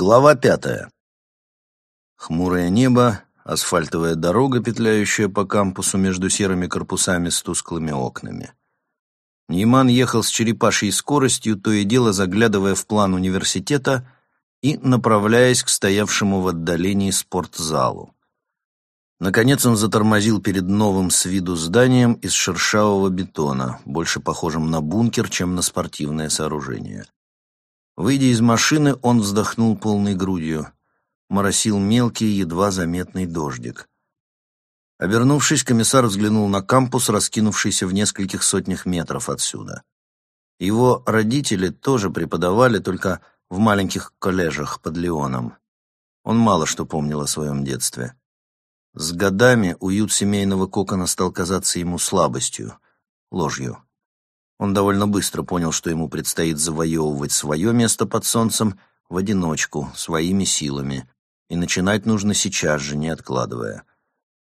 Глава пятая. Хмурое небо, асфальтовая дорога, петляющая по кампусу между серыми корпусами с тусклыми окнами. Нейман ехал с черепашьей скоростью, то и дело заглядывая в план университета и направляясь к стоявшему в отдалении спортзалу. Наконец он затормозил перед новым с виду зданием из шершавого бетона, больше похожим на бункер, чем на спортивное сооружение. Выйдя из машины, он вздохнул полной грудью. Моросил мелкий, едва заметный дождик. Обернувшись, комиссар взглянул на кампус, раскинувшийся в нескольких сотнях метров отсюда. Его родители тоже преподавали, только в маленьких коллежах под Леоном. Он мало что помнил о своем детстве. С годами уют семейного кокона стал казаться ему слабостью, ложью. Он довольно быстро понял, что ему предстоит завоевывать свое место под солнцем в одиночку, своими силами, и начинать нужно сейчас же, не откладывая.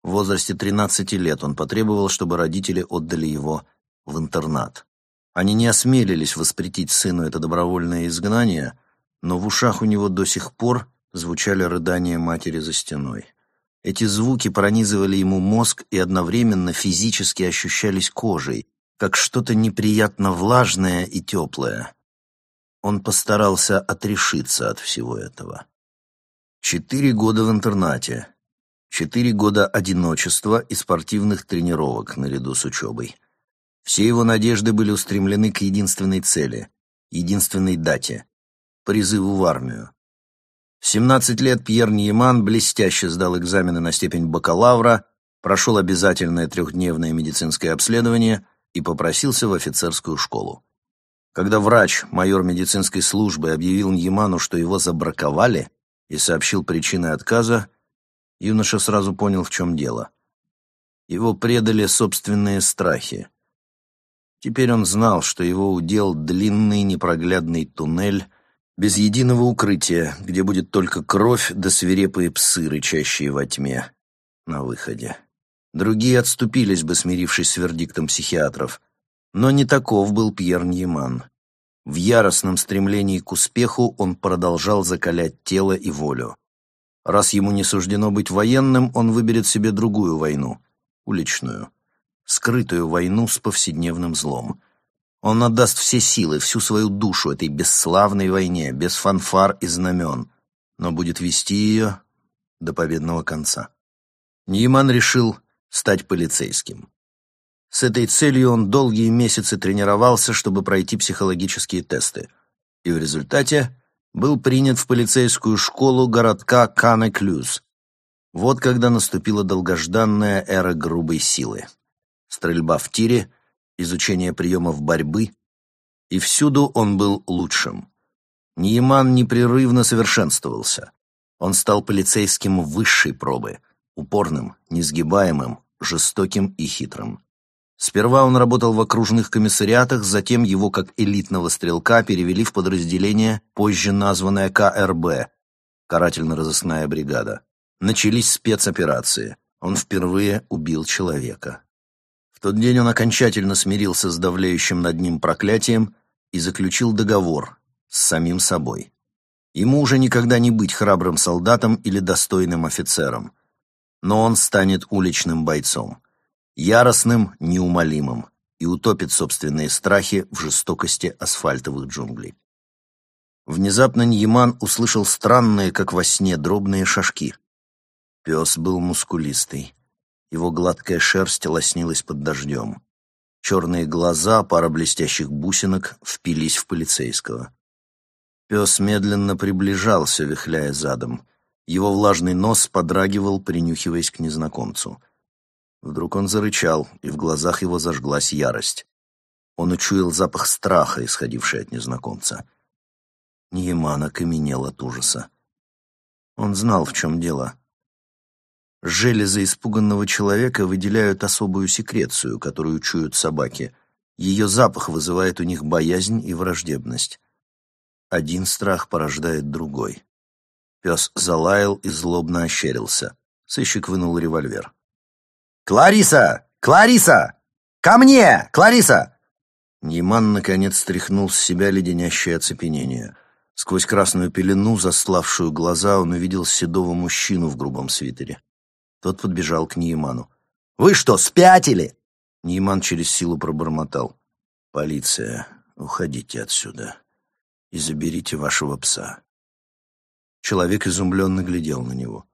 В возрасте 13 лет он потребовал, чтобы родители отдали его в интернат. Они не осмелились воспретить сыну это добровольное изгнание, но в ушах у него до сих пор звучали рыдания матери за стеной. Эти звуки пронизывали ему мозг и одновременно физически ощущались кожей, как что-то неприятно влажное и теплое. Он постарался отрешиться от всего этого. Четыре года в интернате, четыре года одиночества и спортивных тренировок наряду с учебой. Все его надежды были устремлены к единственной цели, единственной дате — призыву в армию. В 17 лет Пьер Ньеман блестяще сдал экзамены на степень бакалавра, прошел обязательное трехдневное медицинское обследование — и попросился в офицерскую школу. Когда врач, майор медицинской службы, объявил Ньяману, что его забраковали, и сообщил причины отказа, юноша сразу понял, в чем дело. Его предали собственные страхи. Теперь он знал, что его удел длинный непроглядный туннель без единого укрытия, где будет только кровь да свирепые псы, рычащие во тьме на выходе. Другие отступились бы, смирившись с вердиктом психиатров. Но не таков был Пьер Ньеман. В яростном стремлении к успеху он продолжал закалять тело и волю. Раз ему не суждено быть военным, он выберет себе другую войну, уличную, скрытую войну с повседневным злом. Он отдаст все силы, всю свою душу этой бесславной войне, без фанфар и знамен, но будет вести ее до победного конца. Ньеман решил стать полицейским. С этой целью он долгие месяцы тренировался, чтобы пройти психологические тесты, и в результате был принят в полицейскую школу городка Кане-Клюз. Вот когда наступила долгожданная эра грубой силы. Стрельба в тире, изучение приемов борьбы, и всюду он был лучшим. Ниеман непрерывно совершенствовался. Он стал полицейским высшей пробы — упорным, несгибаемым, жестоким и хитрым. Сперва он работал в окружных комиссариатах, затем его как элитного стрелка перевели в подразделение, позже названное КРБ – карательно-розыскная бригада. Начались спецоперации. Он впервые убил человека. В тот день он окончательно смирился с давляющим над ним проклятием и заключил договор с самим собой. Ему уже никогда не быть храбрым солдатом или достойным офицером но он станет уличным бойцом, яростным, неумолимым и утопит собственные страхи в жестокости асфальтовых джунглей. Внезапно Ньяман услышал странные, как во сне, дробные шажки. Пес был мускулистый. Его гладкая шерсть лоснилась под дождем. Черные глаза, пара блестящих бусинок, впились в полицейского. Пес медленно приближался, вихляя задом. Его влажный нос подрагивал, принюхиваясь к незнакомцу. Вдруг он зарычал, и в глазах его зажглась ярость. Он учуял запах страха, исходивший от незнакомца. Ниеман окаменел от ужаса. Он знал, в чем дело. Железы испуганного человека выделяют особую секрецию, которую чуют собаки. Ее запах вызывает у них боязнь и враждебность. Один страх порождает другой. Пес залаял и злобно ощерился. Сыщик вынул револьвер. «Клариса! Клариса! Ко мне! Клариса!» Нейман, наконец, стряхнул с себя леденящее оцепенение. Сквозь красную пелену, заславшую глаза, он увидел седого мужчину в грубом свитере. Тот подбежал к Ниеману. «Вы что, спятили?» Ниеман через силу пробормотал. «Полиция, уходите отсюда и заберите вашего пса». Человек изумленно глядел на него.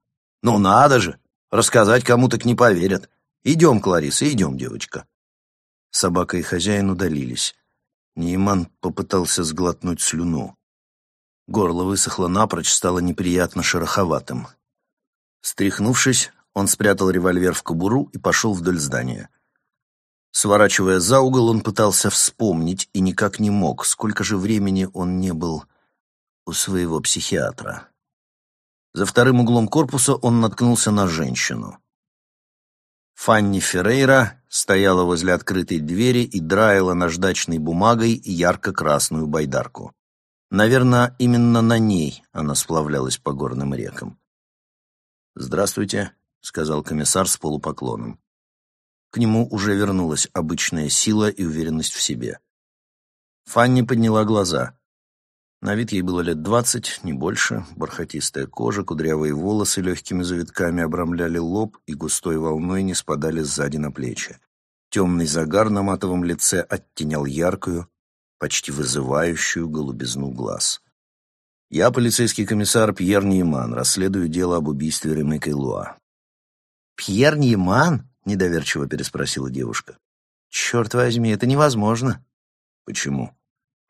«Ну надо же! Рассказать кому так не поверят. Идем, Клариса, идем, девочка». Собака и хозяин удалились. Нейман попытался сглотнуть слюну. Горло высохло напрочь, стало неприятно шероховатым. Стряхнувшись, он спрятал револьвер в кобуру и пошел вдоль здания. Сворачивая за угол, он пытался вспомнить и никак не мог, сколько же времени он не был у своего психиатра. За вторым углом корпуса он наткнулся на женщину. Фанни Феррейра стояла возле открытой двери и драила наждачной бумагой ярко-красную байдарку. Наверное, именно на ней она сплавлялась по горным рекам. «Здравствуйте», — сказал комиссар с полупоклоном. К нему уже вернулась обычная сила и уверенность в себе. Фанни подняла глаза. На вид ей было лет двадцать, не больше. Бархатистая кожа, кудрявые волосы легкими завитками обрамляли лоб и густой волной не спадали сзади на плечи. Темный загар на матовом лице оттенял яркую, почти вызывающую голубизну глаз. «Я полицейский комиссар Пьер Нейман, расследую дело об убийстве Реме Кайлуа». «Пьер Нейман?» — недоверчиво переспросила девушка. «Черт возьми, это невозможно». «Почему?»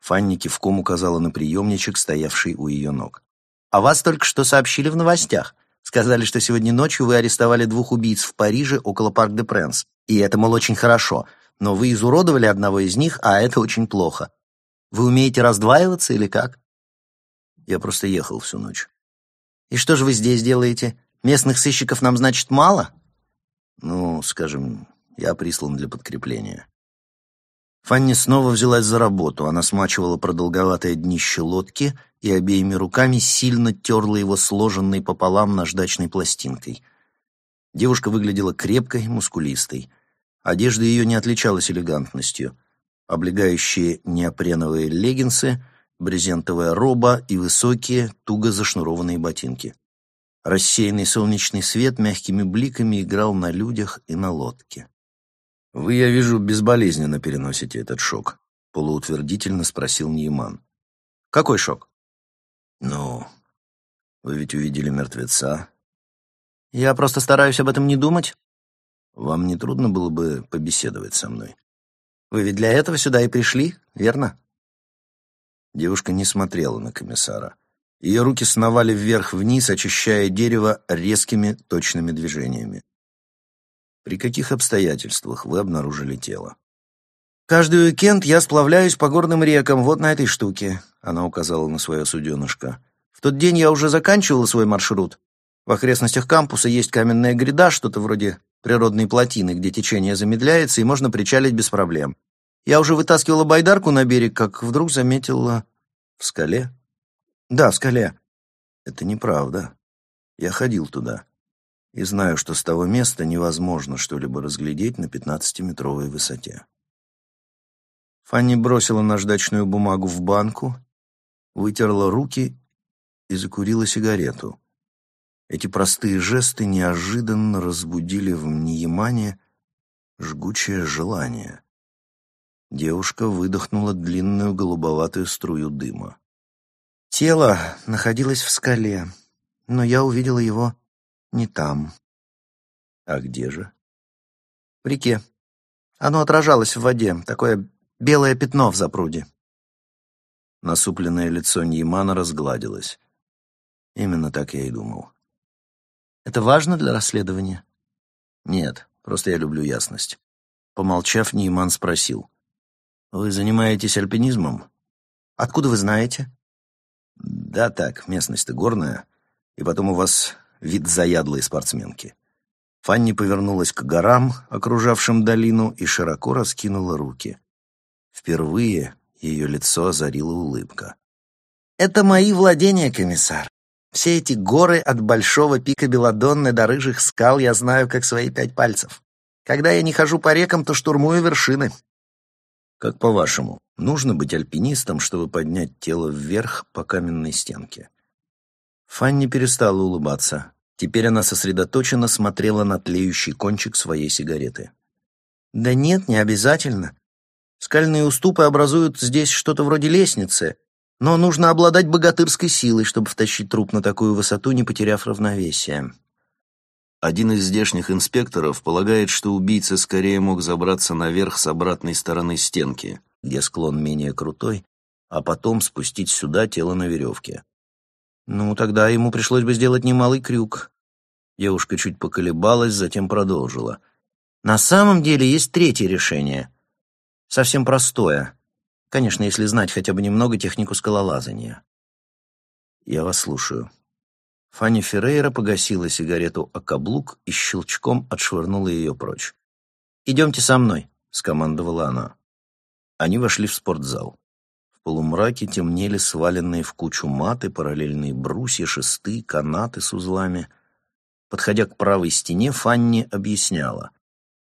Фанни кивком указала на приемничек, стоявший у ее ног. «А вас только что сообщили в новостях. Сказали, что сегодня ночью вы арестовали двух убийц в Париже около Парк-де-Пренс. И это, мол, очень хорошо. Но вы изуродовали одного из них, а это очень плохо. Вы умеете раздваиваться или как?» Я просто ехал всю ночь. «И что же вы здесь делаете? Местных сыщиков нам, значит, мало?» «Ну, скажем, я прислан для подкрепления». Фанни снова взялась за работу. Она смачивала продолговатое днище лодки и обеими руками сильно терла его сложенной пополам наждачной пластинкой. Девушка выглядела крепкой, мускулистой. Одежда ее не отличалась элегантностью. Облегающие неопреновые леггинсы, брезентовая роба и высокие, туго зашнурованные ботинки. Рассеянный солнечный свет мягкими бликами играл на людях и на лодке. «Вы, я вижу, безболезненно переносите этот шок», — полуутвердительно спросил Нейман. «Какой шок?» «Ну, вы ведь увидели мертвеца». «Я просто стараюсь об этом не думать». «Вам не трудно было бы побеседовать со мной?» «Вы ведь для этого сюда и пришли, верно?» Девушка не смотрела на комиссара. Ее руки сновали вверх-вниз, очищая дерево резкими, точными движениями. При каких обстоятельствах вы обнаружили тело? «Каждый уикенд я сплавляюсь по горным рекам вот на этой штуке», — она указала на свое суденышко. «В тот день я уже заканчивала свой маршрут. В окрестностях кампуса есть каменная гряда, что-то вроде природной плотины, где течение замедляется и можно причалить без проблем. Я уже вытаскивала байдарку на берег, как вдруг заметила... В скале? Да, в скале. Это неправда. Я ходил туда и знаю, что с того места невозможно что-либо разглядеть на пятнадцатиметровой высоте. Фанни бросила наждачную бумагу в банку, вытерла руки и закурила сигарету. Эти простые жесты неожиданно разбудили в Ньямане жгучее желание. Девушка выдохнула длинную голубоватую струю дыма. Тело находилось в скале, но я увидела его не там. А где же? В реке. Оно отражалось в воде, такое белое пятно в запруде. Насупленное лицо Ньямана разгладилось. Именно так я и думал. Это важно для расследования? Нет, просто я люблю ясность. Помолчав, Нейман спросил. «Вы занимаетесь альпинизмом?» «Откуда вы знаете?» «Да так, местность-то горная. И потом у вас вид заядлой спортсменки. Фанни повернулась к горам, окружавшим долину, и широко раскинула руки. Впервые ее лицо озарила улыбка. «Это мои владения, комиссар. Все эти горы от большого пика Беладонны до рыжих скал я знаю как свои пять пальцев. Когда я не хожу по рекам, то штурмую вершины. Как по-вашему, нужно быть альпинистом, чтобы поднять тело вверх по каменной стенке? Фанни перестала улыбаться. Теперь она сосредоточенно смотрела на тлеющий кончик своей сигареты. «Да нет, не обязательно. Скальные уступы образуют здесь что-то вроде лестницы, но нужно обладать богатырской силой, чтобы втащить труп на такую высоту, не потеряв равновесия». Один из здешних инспекторов полагает, что убийца скорее мог забраться наверх с обратной стороны стенки, где склон менее крутой, а потом спустить сюда тело на веревке. Ну, тогда ему пришлось бы сделать немалый крюк. Девушка чуть поколебалась, затем продолжила. На самом деле есть третье решение. Совсем простое. Конечно, если знать хотя бы немного технику скалолазания. Я вас слушаю. Фанни Феррейра погасила сигарету о каблук и щелчком отшвырнула ее прочь. «Идемте со мной», — скомандовала она. Они вошли в спортзал полумраке темнели сваленные в кучу маты, параллельные брусья, шесты, канаты с узлами. Подходя к правой стене, Фанни объясняла.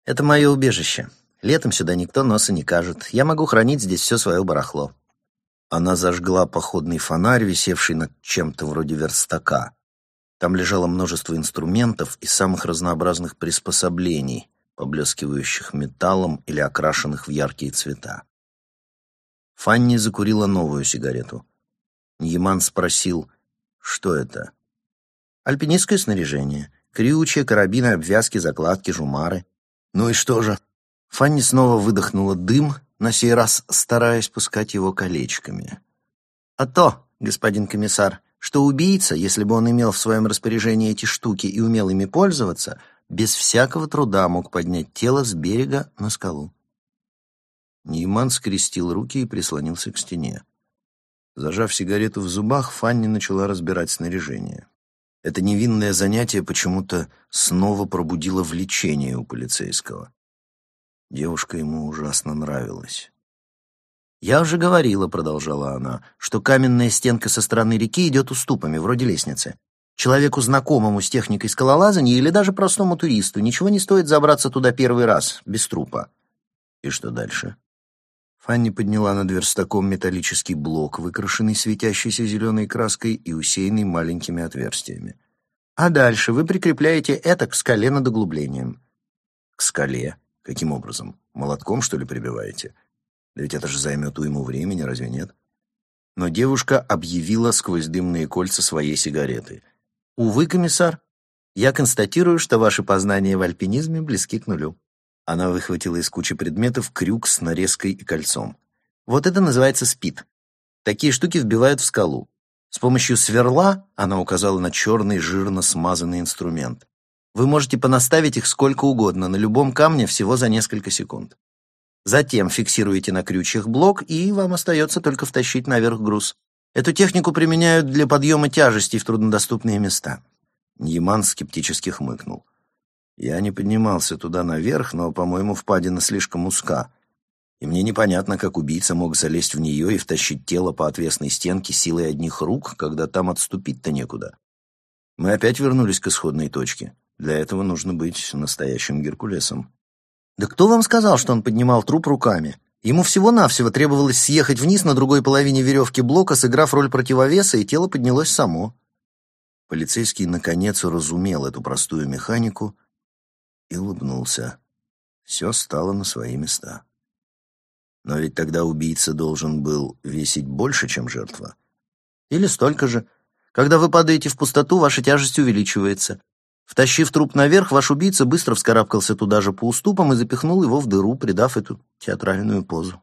«Это мое убежище. Летом сюда никто носа не кажет. Я могу хранить здесь все свое барахло». Она зажгла походный фонарь, висевший над чем-то вроде верстака. Там лежало множество инструментов и самых разнообразных приспособлений, поблескивающих металлом или окрашенных в яркие цвета. Фанни закурила новую сигарету. Ньяман спросил, что это? Альпинистское снаряжение. Крючья, карабины, обвязки, закладки, жумары. Ну и что же? Фанни снова выдохнула дым, на сей раз стараясь пускать его колечками. А то, господин комиссар, что убийца, если бы он имел в своем распоряжении эти штуки и умел ими пользоваться, без всякого труда мог поднять тело с берега на скалу. Нейман скрестил руки и прислонился к стене. Зажав сигарету в зубах, Фанни начала разбирать снаряжение. Это невинное занятие почему-то снова пробудило влечение у полицейского. Девушка ему ужасно нравилась. «Я уже говорила», — продолжала она, — «что каменная стенка со стороны реки идет уступами, вроде лестницы. Человеку, знакомому с техникой скалолазания или даже простому туристу, ничего не стоит забраться туда первый раз, без трупа». «И что дальше?» Фанни подняла над верстаком металлический блок, выкрашенный светящейся зеленой краской и усеянный маленькими отверстиями. А дальше вы прикрепляете это к скале над углублением. К скале? Каким образом? Молотком, что ли, прибиваете? Да ведь это же займет уйму времени, разве нет? Но девушка объявила сквозь дымные кольца своей сигареты. «Увы, комиссар, я констатирую, что ваши познания в альпинизме близки к нулю». Она выхватила из кучи предметов крюк с нарезкой и кольцом. Вот это называется спид. Такие штуки вбивают в скалу. С помощью сверла она указала на черный жирно смазанный инструмент. Вы можете понаставить их сколько угодно, на любом камне всего за несколько секунд. Затем фиксируете на крючьях блок, и вам остается только втащить наверх груз. Эту технику применяют для подъема тяжестей в труднодоступные места. Ньяман скептически хмыкнул. Я не поднимался туда наверх, но, по-моему, впадина слишком узка. И мне непонятно, как убийца мог залезть в нее и втащить тело по отвесной стенке силой одних рук, когда там отступить-то некуда. Мы опять вернулись к исходной точке. Для этого нужно быть настоящим Геркулесом. Да кто вам сказал, что он поднимал труп руками? Ему всего-навсего требовалось съехать вниз на другой половине веревки блока, сыграв роль противовеса, и тело поднялось само. Полицейский, наконец, уразумел эту простую механику — и улыбнулся. Все стало на свои места. Но ведь тогда убийца должен был весить больше, чем жертва. Или столько же. Когда вы падаете в пустоту, ваша тяжесть увеличивается. Втащив труп наверх, ваш убийца быстро вскарабкался туда же по уступам и запихнул его в дыру, придав эту театральную позу.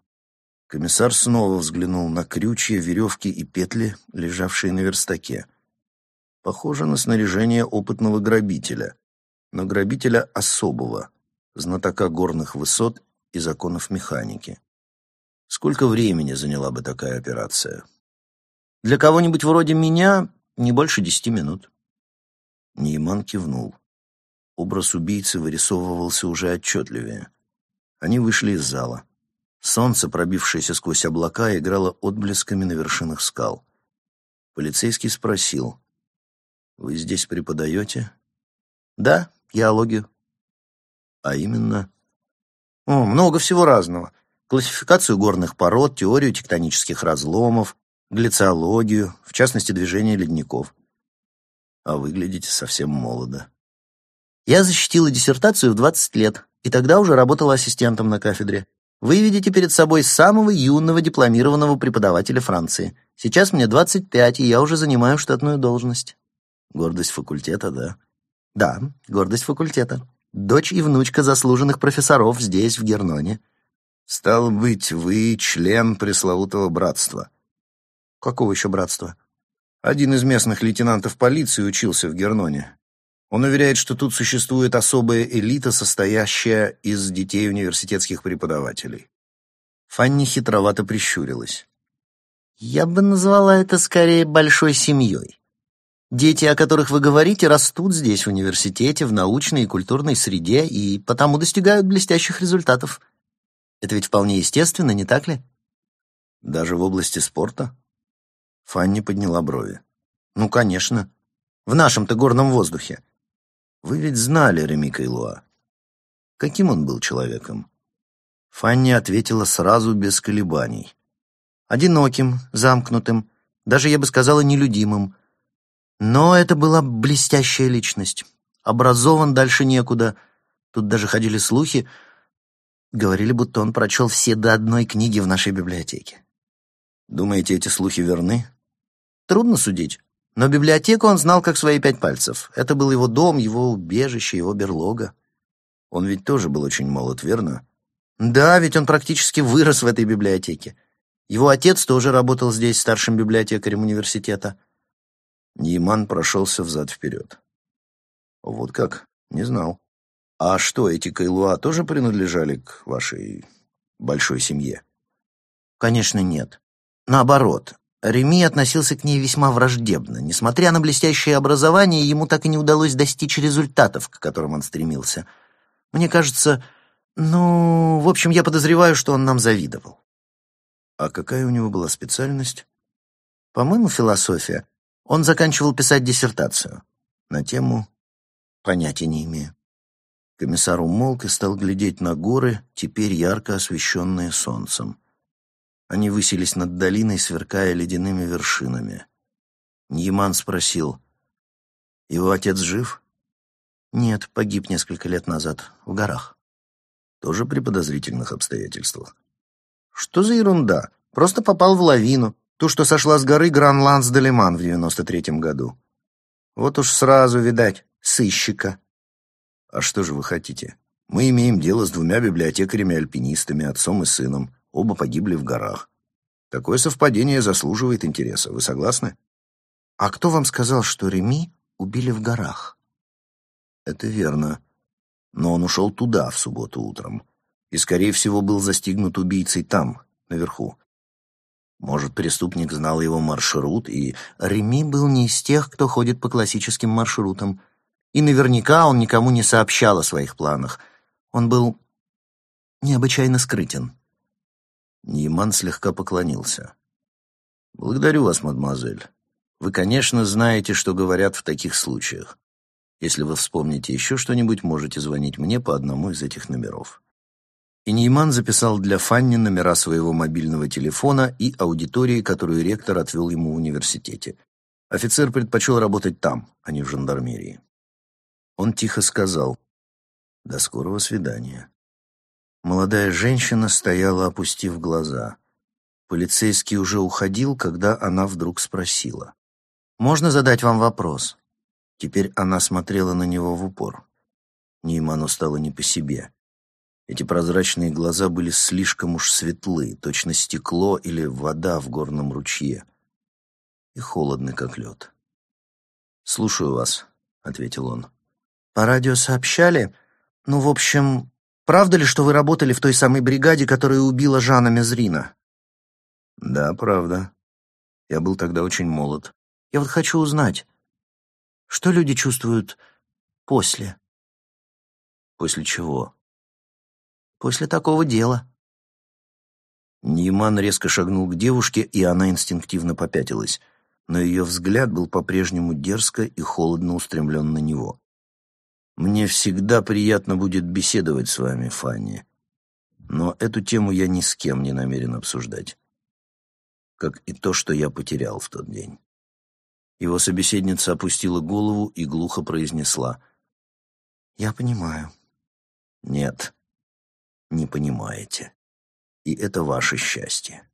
Комиссар снова взглянул на крючья, веревки и петли, лежавшие на верстаке. Похоже на снаряжение опытного грабителя но грабителя особого, знатока горных высот и законов механики. Сколько времени заняла бы такая операция? Для кого-нибудь вроде меня не больше десяти минут. Нейман кивнул. Образ убийцы вырисовывался уже отчетливее. Они вышли из зала. Солнце, пробившееся сквозь облака, играло отблесками на вершинах скал. Полицейский спросил, «Вы здесь преподаете?» «Да, геологию. А именно? О, много всего разного. классификацию горных пород, теорию тектонических разломов, глициологию, в частности, движение ледников. А выглядите совсем молодо. Я защитила диссертацию в 20 лет, и тогда уже работала ассистентом на кафедре. Вы видите перед собой самого юного дипломированного преподавателя Франции. Сейчас мне 25, и я уже занимаю штатную должность. Гордость факультета, да? Да, гордость факультета. Дочь и внучка заслуженных профессоров здесь, в Герноне. Стал быть, вы член пресловутого братства. Какого еще братства? Один из местных лейтенантов полиции учился в Герноне. Он уверяет, что тут существует особая элита, состоящая из детей университетских преподавателей. Фанни хитровато прищурилась. «Я бы назвала это скорее большой семьей. Дети, о которых вы говорите, растут здесь, в университете, в научной и культурной среде, и потому достигают блестящих результатов. Это ведь вполне естественно, не так ли?» «Даже в области спорта?» Фанни подняла брови. «Ну, конечно. В нашем-то горном воздухе. Вы ведь знали Реми Кайлуа. Каким он был человеком? Фанни ответила сразу без колебаний. Одиноким, замкнутым, даже, я бы сказала, нелюдимым. Но это была блестящая личность. Образован дальше некуда. Тут даже ходили слухи. Говорили, будто он прочел все до одной книги в нашей библиотеке. Думаете, эти слухи верны? Трудно судить. Но библиотеку он знал как свои пять пальцев. Это был его дом, его убежище, его берлога. Он ведь тоже был очень молод, верно? Да, ведь он практически вырос в этой библиотеке. Его отец тоже работал здесь старшим библиотекарем университета. Нейман прошелся взад-вперед. Вот как? Не знал. А что, эти Кайлуа тоже принадлежали к вашей большой семье? Конечно, нет. Наоборот, Реми относился к ней весьма враждебно. Несмотря на блестящее образование, ему так и не удалось достичь результатов, к которым он стремился. Мне кажется, ну, в общем, я подозреваю, что он нам завидовал. А какая у него была специальность? По-моему, философия. Он заканчивал писать диссертацию на тему «Понятия не имею». Комиссар умолк и стал глядеть на горы, теперь ярко освещенные солнцем. Они высились над долиной, сверкая ледяными вершинами. Ньяман спросил, «Его отец жив?» «Нет, погиб несколько лет назад, в горах». «Тоже при подозрительных обстоятельствах?» «Что за ерунда? Просто попал в лавину, ту, что сошла с горы Гран-Ланс-де-Леман в девяносто третьем году. Вот уж сразу, видать, сыщика». «А что же вы хотите? Мы имеем дело с двумя библиотекарями-альпинистами, отцом и сыном. Оба погибли в горах. Такое совпадение заслуживает интереса. Вы согласны? А кто вам сказал, что Реми убили в горах? Это верно. Но он ушел туда в субботу утром. И, скорее всего, был застигнут убийцей там, наверху. Может, преступник знал его маршрут, и Реми был не из тех, кто ходит по классическим маршрутам. И наверняка он никому не сообщал о своих планах. Он был необычайно скрытен. Нейман слегка поклонился. «Благодарю вас, мадемуазель. Вы, конечно, знаете, что говорят в таких случаях. Если вы вспомните еще что-нибудь, можете звонить мне по одному из этих номеров». И Нейман записал для Фанни номера своего мобильного телефона и аудитории, которую ректор отвел ему в университете. Офицер предпочел работать там, а не в жандармерии. Он тихо сказал «До скорого свидания». Молодая женщина стояла, опустив глаза. Полицейский уже уходил, когда она вдруг спросила. «Можно задать вам вопрос?» Теперь она смотрела на него в упор. Нейману стало не по себе. Эти прозрачные глаза были слишком уж светлы, точно стекло или вода в горном ручье. И холодны, как лед. «Слушаю вас», — ответил он. «По радио сообщали? Ну, в общем, Правда ли, что вы работали в той самой бригаде, которая убила Жана Мезрина?» «Да, правда. Я был тогда очень молод. Я вот хочу узнать, что люди чувствуют после?» «После чего?» «После такого дела». Нейман резко шагнул к девушке, и она инстинктивно попятилась, но ее взгляд был по-прежнему дерзко и холодно устремлен на него. Мне всегда приятно будет беседовать с вами, Фанни. Но эту тему я ни с кем не намерен обсуждать. Как и то, что я потерял в тот день. Его собеседница опустила голову и глухо произнесла. «Я понимаю». «Нет, не понимаете. И это ваше счастье».